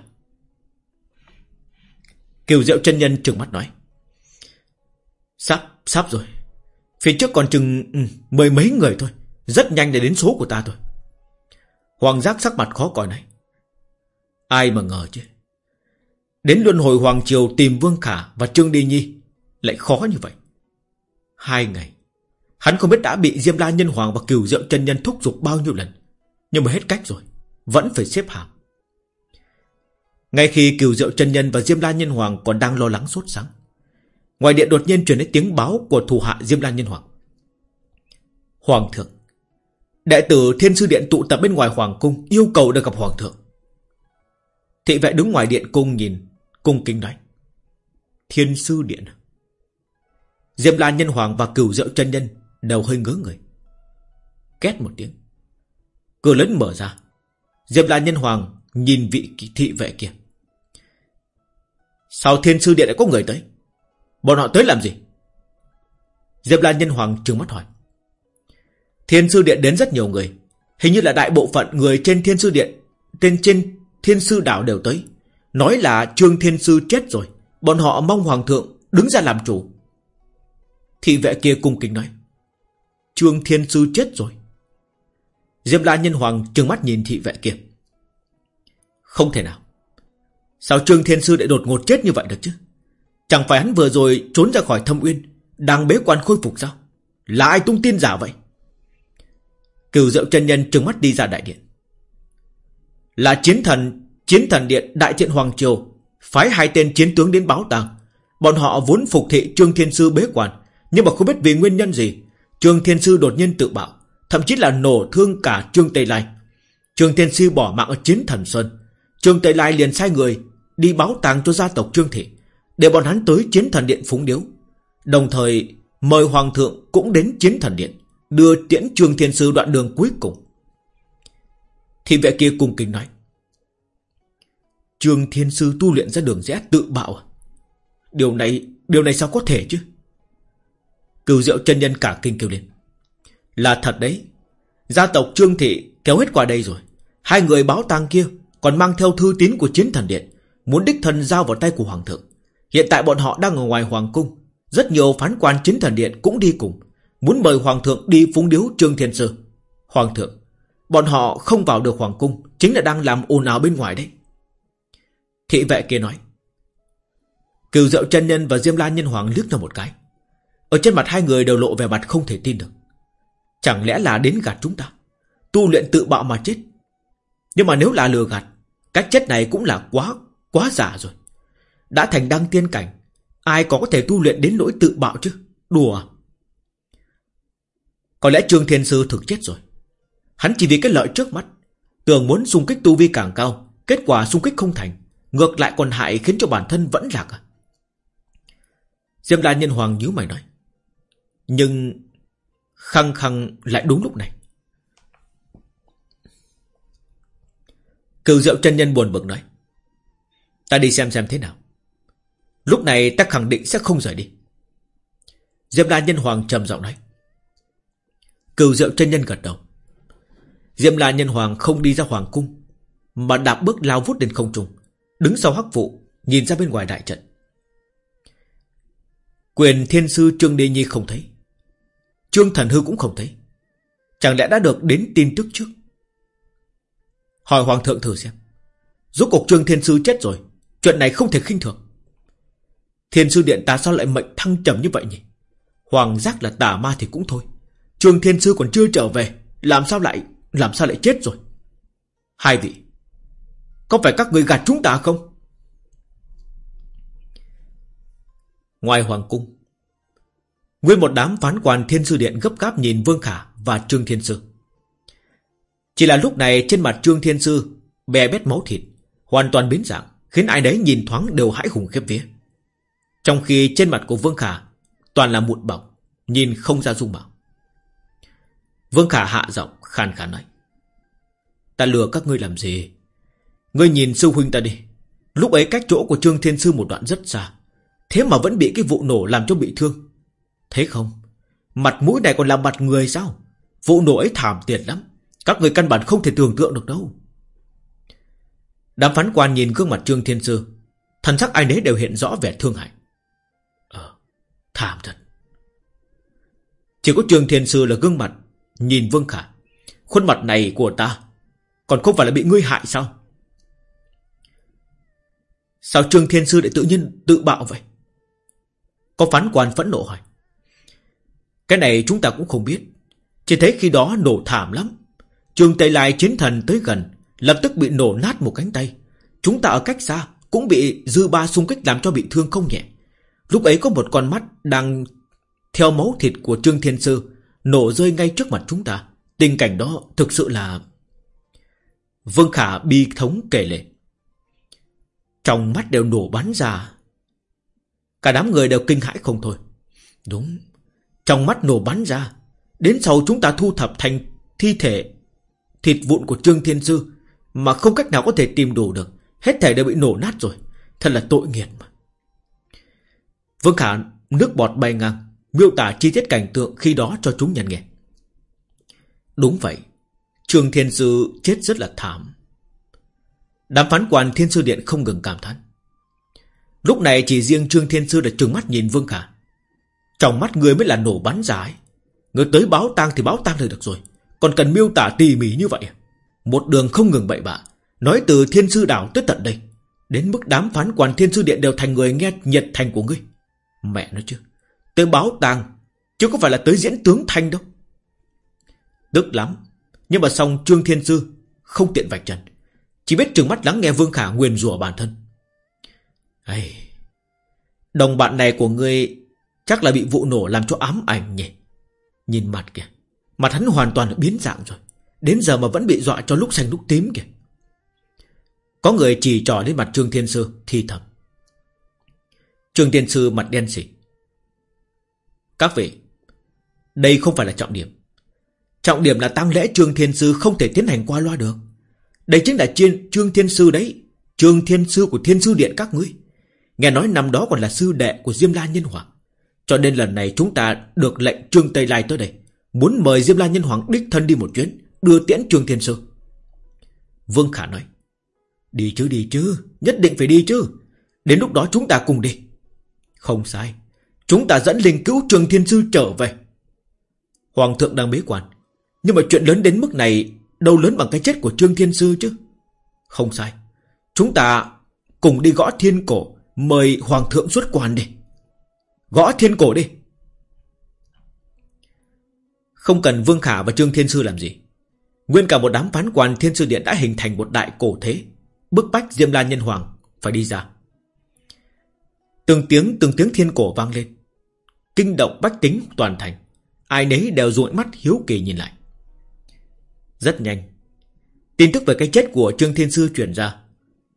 Speaker 1: Kiều Diệu chân nhân trừng mắt nói. Sắp, sắp rồi. Phía trước còn chừng ừ, mười mấy người thôi. Rất nhanh để đến số của ta thôi. Hoàng giác sắc mặt khó coi này. Ai mà ngờ chứ? Đến luân hồi Hoàng Triều tìm Vương Khả và Trương Đi Nhi. Lại khó như vậy. Hai ngày, Hắn không biết đã bị Diêm La Nhân Hoàng và Kiều Diệu chân Nhân thúc giục bao nhiêu lần. Nhưng mà hết cách rồi, Vẫn phải xếp hàng. Ngay khi Kiều Diệu chân Nhân và Diêm La Nhân Hoàng Còn đang lo lắng sốt sắng Ngoài điện đột nhiên truyền đến tiếng báo Của thủ hạ Diêm La Nhân Hoàng. Hoàng thượng, Đệ tử Thiên Sư Điện tụ tập bên ngoài Hoàng Cung, Yêu cầu được gặp Hoàng thượng. Thị vệ đứng ngoài điện cung nhìn Cung kính nói, Thiên Sư Điện. Diêm La Nhân Hoàng và Cửu Diệu chân Nhân Đều hơi ngớ người. Két một tiếng, Cửa lớn mở ra. Diệp La Nhân Hoàng nhìn vị thị vệ kia. Sao thiên sư điện lại có người tới? Bọn họ tới làm gì? Diệp La Nhân Hoàng trừng mắt hỏi. Thiên sư điện đến rất nhiều người. Hình như là đại bộ phận người trên thiên sư điện, Trên trên thiên sư đảo đều tới. Nói là trương thiên sư chết rồi Bọn họ mong hoàng thượng đứng ra làm chủ Thị vệ kia cung kính nói Trương Thiên Sư chết rồi. Diệp La Nhân Hoàng trừng mắt nhìn thị vệ kia. Không thể nào. Sao Trương Thiên Sư lại đột ngột chết như vậy được chứ? Chẳng phải hắn vừa rồi trốn ra khỏi thâm uyên, đang bế quan khôi phục sao? Là ai tung tin giả vậy? Cửu diệu chân nhân trừng mắt đi ra đại điện. Là chiến thần, chiến thần điện đại thiện Hoàng Triều, phái hai tên chiến tướng đến báo tàng. Bọn họ vốn phục thị Trương Thiên Sư bế quan, nhưng mà không biết vì nguyên nhân gì, Trương Thiên Sư đột nhiên tự bạo, thậm chí là nổ thương cả Trương Tây Lai. Trương Thiên Sư bỏ mạng ở chiến thần Sơn. Trương Tây Lai liền sai người đi báo tàng cho gia tộc Trương Thị, để bọn hắn tới chiến thần điện phúng điếu. Đồng thời mời Hoàng thượng cũng đến chiến thần điện, đưa tiễn Trương Thiên Sư đoạn đường cuối cùng. Thì vệ kia cung kính nói. Trương Thiên Sư tu luyện ra đường rẽ tự bạo. À? Điều này Điều này sao có thể chứ? Cửu diệu chân nhân cả kinh kêu lên. Là thật đấy. Gia tộc Trương Thị kéo hết qua đây rồi. Hai người báo tang kia Còn mang theo thư tín của chiến thần điện, Muốn đích thân giao vào tay của Hoàng thượng. Hiện tại bọn họ đang ở ngoài Hoàng cung. Rất nhiều phán quan chiến thần điện cũng đi cùng, Muốn mời Hoàng thượng đi phúng điếu Trương Thiên Sư. Hoàng thượng, Bọn họ không vào được Hoàng cung, Chính là đang làm ồn ào bên ngoài đấy. Thị vệ kia nói Cửu Diệu chân nhân và Diêm La nhân hoàng liếc nhau một cái. Ở trên mặt hai người đều lộ vẻ mặt không thể tin được. Chẳng lẽ là đến gạt chúng ta? Tu luyện tự bạo mà chết. Nhưng mà nếu là lừa gạt, cách chết này cũng là quá, quá giả rồi. Đã thành đăng tiên cảnh, ai có có thể tu luyện đến nỗi tự bạo chứ? Đùa à? Có lẽ Trương Thiên Sư thực chết rồi. Hắn chỉ vì cái lợi trước mắt, tưởng muốn xung kích tu vi càng cao, kết quả xung kích không thành, ngược lại còn hại khiến cho bản thân vẫn lạc à? Diêm La Nhân Hoàng nhíu mày nói. Nhưng khăng khăng lại đúng lúc này. Cựu diệu chân nhân buồn bực nói. Ta đi xem xem thế nào. Lúc này ta khẳng định sẽ không rời đi. Diêm La Nhân Hoàng trầm giọng nói. Cựu diệu chân nhân gật đầu. Diêm La Nhân Hoàng không đi ra Hoàng cung, mà đạp bước lao vút lên không trung, đứng sau hắc vụ, nhìn ra bên ngoài đại trận. Quyền thiên sư Trương Đê Nhi không thấy. Trương Thần Hư cũng không thấy. Chẳng lẽ đã được đến tin tức trước? Hỏi Hoàng thượng thử xem. Rốt cuộc Trương Thiên Sư chết rồi. Chuyện này không thể khinh thường. Thiên Sư Điện ta sao lại mệnh thăng trầm như vậy nhỉ? Hoàng giác là tà ma thì cũng thôi. Trương Thiên Sư còn chưa trở về. Làm sao lại, làm sao lại chết rồi? Hai vị. Có phải các người gạt chúng ta không? Ngoài hoàng cung, Nguyên một đám phán quan thiên sư điện gấp gáp nhìn Vương Khả và Trương Thiên Sư. Chỉ là lúc này trên mặt Trương Thiên Sư Bè bét máu thịt, Hoàn toàn biến dạng, Khiến ai đấy nhìn thoáng đều hãi hùng khiếp vía. Trong khi trên mặt của Vương Khả Toàn là mụn bọc, Nhìn không ra dung mạo. Vương Khả hạ giọng khàn khàn nói, Ta lừa các ngươi làm gì? Ngươi nhìn sư huynh ta đi. Lúc ấy cách chỗ của Trương Thiên Sư một đoạn rất xa. Thế mà vẫn bị cái vụ nổ làm cho bị thương. Thế không? Mặt mũi này còn là mặt người sao? Vụ nổ ấy thảm tiền lắm. Các người căn bản không thể tưởng tượng được đâu. Đám phán quan nhìn gương mặt Trương Thiên Sư. Thần sắc ai nấy đều hiện rõ vẻ thương hại. Ờ Thảm thật. Chỉ có Trương Thiên Sư là gương mặt Nhìn Vương Khả. Khuôn mặt này của ta Còn không phải là bị ngươi hại sao? Sao Trương Thiên Sư lại tự nhiên tự bạo vậy có phán quan phẫn nộ hỏi. Cái này chúng ta cũng không biết. Chỉ thấy khi đó nổ thảm lắm. Trường Tây Lai chiến thần tới gần, lập tức bị nổ nát một cánh tay. Chúng ta ở cách xa, cũng bị dư ba xung kích làm cho bị thương không nhẹ. Lúc ấy có một con mắt đang theo máu thịt của Trương Thiên Sư, nổ rơi ngay trước mặt chúng ta. Tình cảnh đó thực sự là... Vương Khả bi thống kể lệ. Trong mắt đều nổ bắn ra. Cả đám người đều kinh hãi không thôi. Đúng, Trong mắt nổ bắn ra. Đến sau chúng ta thu thập thành thi thể, Thịt vụn của Trương Thiên Sư Mà không cách nào có thể tìm đủ được. Hết thể đều bị nổ nát rồi. Thật là tội nghiệp mà. Vương Khả nước bọt bay ngang, Miêu tả chi tiết cảnh tượng khi đó cho chúng nhận nghe. Đúng vậy, Trương Thiên Sư chết rất là thảm. Đám phán quan Thiên Sư Điện không ngừng cảm thán Lúc này chỉ riêng Trương Thiên Sư đã trừng mắt nhìn Vương Khả. Trong mắt người mới là nổ bắn giải. Người tới báo tang thì báo tang là được rồi. Còn cần miêu tả tỉ mỉ như vậy. À? Một đường không ngừng bậy bạ. Nói từ Thiên Sư Đảo tới tận đây. Đến mức đám phán quan Thiên Sư Điện đều thành người nghe nhiệt thành của ngươi. Mẹ nói chứ. Tới báo tang. Chứ có phải là tới diễn tướng thanh đâu. Tức lắm. Nhưng mà xong Trương Thiên Sư không tiện vạch trần. Chỉ biết trừng mắt lắng nghe Vương Khả nguyền rủa bản thân. Ây, đồng bạn này của ngươi chắc là bị vụ nổ làm cho ám ảnh nhỉ. Nhìn mặt kìa, mặt hắn hoàn toàn biến dạng rồi. Đến giờ mà vẫn bị dọa cho lúc xanh lúc tím kìa. Có người chỉ trỏ lên mặt Trương Thiên Sư thi thầm. Trương Thiên Sư mặt đen xỉ. Các vị, đây không phải là trọng điểm. Trọng điểm là tăng lễ Trương Thiên Sư không thể tiến hành qua loa được. Đây chính là Trương Thiên Sư đấy. Trương Thiên Sư của Thiên Sư Điện các ngươi. Nghe nói năm đó còn là sư đệ của Diêm La Nhân Hoàng. Cho nên lần này chúng ta được lệnh Trương Tây Lai tới đây. Muốn mời Diêm La Nhân Hoàng đích thân đi một chuyến, Đưa tiễn Trương Thiên Sư. Vương Khả nói, Đi chứ đi chứ, Nhất định phải đi chứ. Đến lúc đó chúng ta cùng đi. Không sai, Chúng ta dẫn linh cứu Trương Thiên Sư trở về. Hoàng thượng đang bế quan. Nhưng mà chuyện lớn đến mức này Đâu lớn bằng cái chết của Trương Thiên Sư chứ? Không sai. Chúng ta cùng đi gõ thiên cổ, Mời Hoàng thượng xuất quan đi. Gõ thiên cổ đi. Không cần Vương Khả và Trương Thiên Sư làm gì. Nguyên cả một đám phán quan Thiên Sư Điện đã hình thành một đại cổ thế. Bức bách Diêm La Nhân Hoàng Phải đi ra. Từng tiếng từng tiếng thiên cổ vang lên. Kinh động bách tính toàn thành. Ai nấy đều dụi mắt hiếu kỳ nhìn lại. Rất nhanh. Tin tức về cái chết của Trương Thiên Sư truyền ra.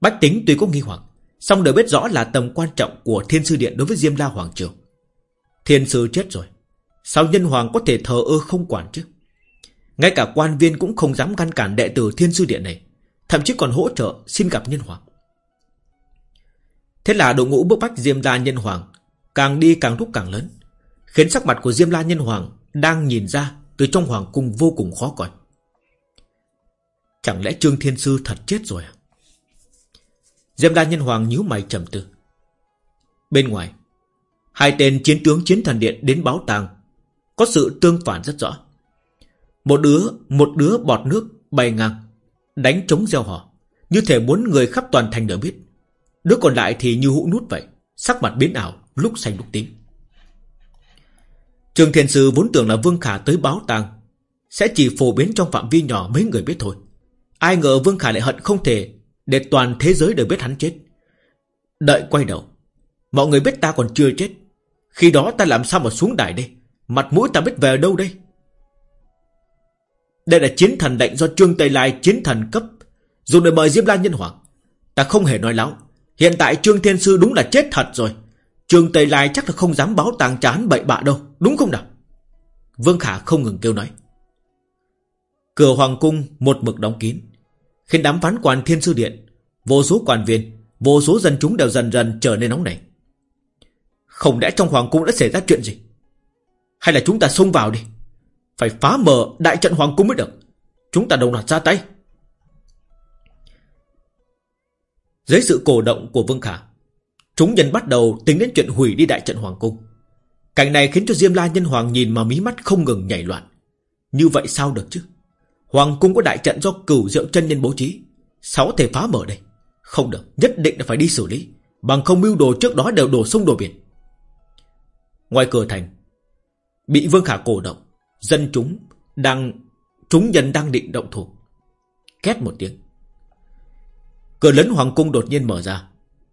Speaker 1: Bách tính tuy có nghi hoặc, song đều biết rõ là tầm quan trọng của Thiên Sư Điện đối với Diêm La Hoàng Triều. Thiên Sư chết rồi. Sao nhân hoàng có thể thờ ơ không quản chứ? Ngay cả quan viên cũng không dám ngăn cản đệ tử Thiên Sư Điện này, Thậm chí còn hỗ trợ xin gặp nhân hoàng. Thế là đội ngũ bức bách Diêm La nhân hoàng Càng đi càng lúc càng lớn, Khiến sắc mặt của Diêm La nhân hoàng Đang nhìn ra từ trong hoàng cung vô cùng khó coi. Chẳng lẽ Trương Thiên Sư thật chết rồi à? Diêm La nhân hoàng nhíu mày trầm tư. Bên ngoài, Hai tên chiến tướng chiến thần điện đến báo tàng, Có sự tương phản rất rõ. Một đứa Một đứa bọt nước bay ngang, Đánh trống gieo họ, Như thể muốn người khắp toàn thành đều biết. Đứa còn lại thì như hũ nút vậy, Sắc mặt biến ảo, lúc xanh lúc tím. Trường Thiền Sư vốn tưởng là Vương Khả tới báo tàng, Sẽ chỉ phổ biến trong phạm vi nhỏ mấy người biết thôi. Ai ngờ Vương Khả lại hận không thể Để toàn thế giới đều biết hắn chết. Đợi quay đầu, Mọi người biết ta còn chưa chết. Khi đó ta làm sao mà xuống đài đây? Mặt mũi ta biết về ở đâu đây? Đây là chiến thần lệnh do Trương Tây Lai, chiến thần cấp. Dùng để mời Diêm La Nhân Hoàng. Ta không hề nói láo. Hiện tại Trương Thiên Sư đúng là chết thật rồi. Trương Tây Lai chắc là không dám báo tàng chán bậy bạ đâu, Đúng không nào? Vương Khả không ngừng kêu nói. Cửa Hoàng Cung một mực đóng kín. Khiến đám phán quan Thiên Sư Điện, Vô số quan viên, Vô số dân chúng đều dần dần trở nên nóng nảy. Không lẽ trong Hoàng Cung đã xảy ra chuyện gì? Hay là chúng ta xông vào đi? Phải phá mở đại trận Hoàng Cung mới được. Chúng ta đồng loạt ra tay. Dưới sự cổ động của Vương Khả, Chúng nhân bắt đầu tính đến chuyện hủy đi đại trận Hoàng Cung. Cảnh này khiến cho Diêm La Nhân Hoàng nhìn mà mí mắt không ngừng nhảy loạn. Như vậy sao được chứ? Hoàng Cung có đại trận do cửu diệu chân nhân bố trí. Sáu thể phá mở đây. Không được, nhất định là phải đi xử lý. Bằng không mưu đồ trước đó đều đổ sông đổ biển. Ngoài cửa thành Bị Vương Khả cổ động Dân chúng đang Chúng dân đang định động thủ. Két một tiếng. Cửa lớn hoàng cung đột nhiên mở ra.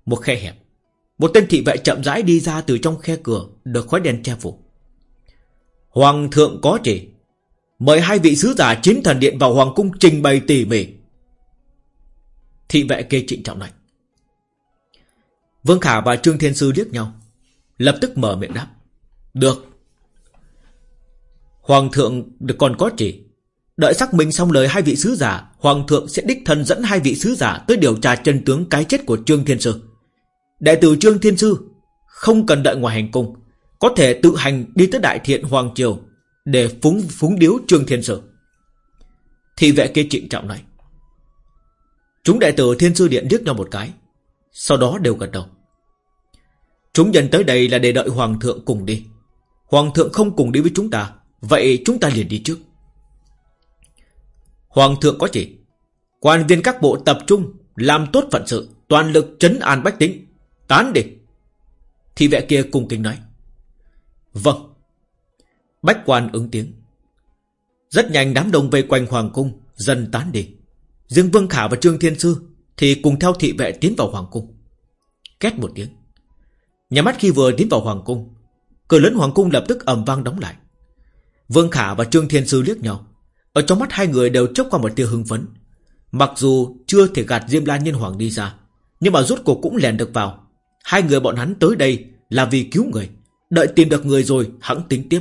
Speaker 1: Một khe hẹp. Một tên thị vệ chậm rãi đi ra từ trong khe cửa Được khói đen che phủ. Hoàng thượng có chỉ Mời hai vị sứ giả chiến thần điện vào hoàng cung trình bày tỉ mỉ. Thị vệ kê trịnh trọng này. Vương Khả và Trương Thiên Sư liếc nhau, Lập tức mở miệng đáp. Được. Hoàng thượng được còn có chỉ. Đợi xác minh xong lời hai vị sứ giả, Hoàng thượng sẽ đích thân dẫn hai vị sứ giả Tới điều tra chân tướng cái chết của Trương Thiên Sư. Đại tử Trương Thiên Sư Không cần đợi ngoài hành cung, Có thể tự hành đi tới Đại Thiện Hoàng Triều. Để phúng phúng điếu Trương Thiên Sư. Thị vệ kia trịnh trọng này. Chúng đệ tử Thiên Sư Điện liếc nhau một cái, Sau đó đều gật đầu. Chúng nhân tới đây là để đợi Hoàng thượng cùng đi. Hoàng thượng không cùng đi với chúng ta, Vậy chúng ta liền đi trước. Hoàng thượng có chỉ, Quan viên các bộ tập trung, Làm tốt phận sự, Toàn lực trấn an bách tính, Tán đi Thị vệ kia cùng kính nói Vâng. Bách quan ứng tiếng. Rất nhanh đám đông vây quanh hoàng cung, Dần tán đi. Dương Vương Khả và Trương Thiên Sư Thì cùng theo thị vệ tiến vào hoàng cung. Két một tiếng. Nhà mắt khi vừa tiến vào hoàng cung, Cửa lớn hoàng cung lập tức ầm vang đóng lại. Vương Khả và Trương Thiên Sư liếc nhau. Ở trong mắt hai người đều chốc qua một tia hưng phấn. Mặc dù chưa thể gạt Diêm La Nhân Hoàng đi ra, Nhưng mà rút cuộc cũng lèn được vào. Hai người bọn hắn tới đây là vì cứu người. Đợi tìm được người rồi hãng tính tiếp.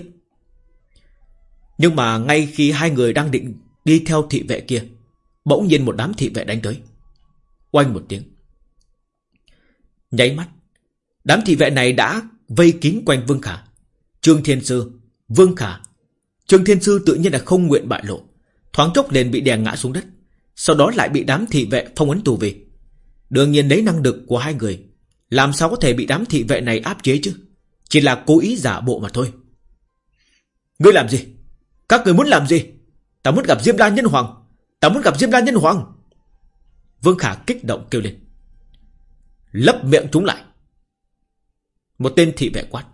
Speaker 1: Nhưng mà ngay khi hai người đang định đi theo thị vệ kia Bỗng nhiên một đám thị vệ đánh tới Oanh một tiếng Nháy mắt Đám thị vệ này đã vây kín quanh Vương Khả. Trương Thiên Sư, Vương Khả. Trương Thiên Sư tự nhiên là không nguyện bại lộ. Thoáng chốc liền bị đè ngã xuống đất. Sau đó lại bị đám thị vệ phong ấn tù về. Đương nhiên lấy năng lực của hai người. Làm sao có thể bị đám thị vệ này áp chế chứ? Chỉ là cố ý giả bộ mà thôi. Ngươi làm gì? Các người muốn làm gì? Ta muốn gặp Diêm La Nhân Hoàng. Ta muốn gặp Diêm La Nhân Hoàng. Vương Khả kích động kêu lên. Lấp miệng chúng lại. Một tên thị vệ quát.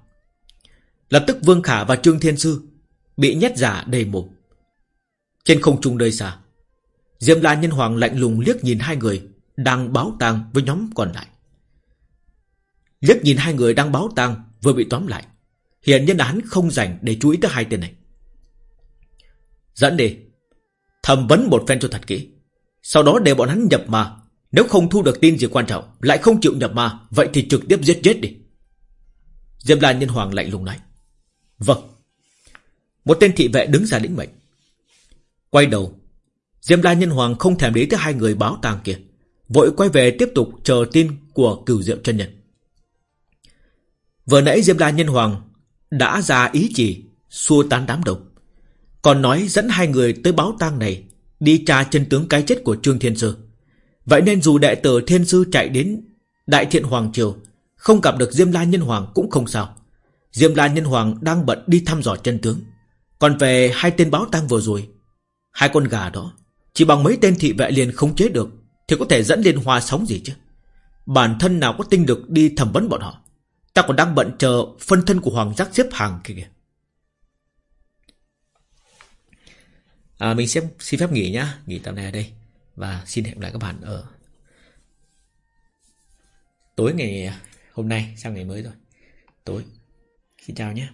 Speaker 1: Lập tức Vương Khả và Trương Thiên Sư bị nhét giả đầy mồm. Trên không trung nơi xa, Diêm La Nhân Hoàng lạnh lùng liếc nhìn hai người đang báo tang với nhóm còn lại. Liếc nhìn hai người đang báo tang vừa bị tóm lại. Hiện nhiên là hắn không dành để chú ý tới hai tên này. Dẫn đi. Thẩm vấn một phen cho thật kỹ. Sau đó để bọn hắn nhập ma. Nếu không thu được tin gì quan trọng, lại không chịu nhập ma, vậy thì trực tiếp giết chết đi. Diệp La Nhân Hoàng lạnh lùng nói. Vâng. Một tên thị vệ đứng ra lĩnh mệnh. Quay đầu. Diệp La Nhân Hoàng không thèm để tới hai người báo tàng kia. Vội quay về tiếp tục chờ tin của cửu diệu chân nhân. Vừa nãy Diệp La Nhân Hoàng đã ra ý chỉ xua tán đám đông. Còn nói dẫn hai người tới báo tang này đi tra chân tướng cái chết của Trương Thiên Sư. Vậy nên dù đệ tử Thiên Sư chạy đến Đại Thiện Hoàng Triều không gặp được Diêm La Nhân Hoàng cũng không sao. Diêm La Nhân Hoàng đang bận đi thăm dò chân tướng. Còn về hai tên báo tang vừa rồi, hai con gà đó, chỉ bằng mấy tên thị vệ liền không chế được, thì có thể dẫn liên hoa sóng gì chứ? Bản thân nào có tinh được đi thẩm vấn bọn họ. Ta còn đang bận chờ phân thân của Hoàng giác xếp hàng kìa À, mình sẽ xin phép nghỉ nhá, nghỉ tập này ở đây. Và xin hẹn lại các bạn ở tối ngày hôm nay sang ngày mới rồi. Tối. Xin chào nhé.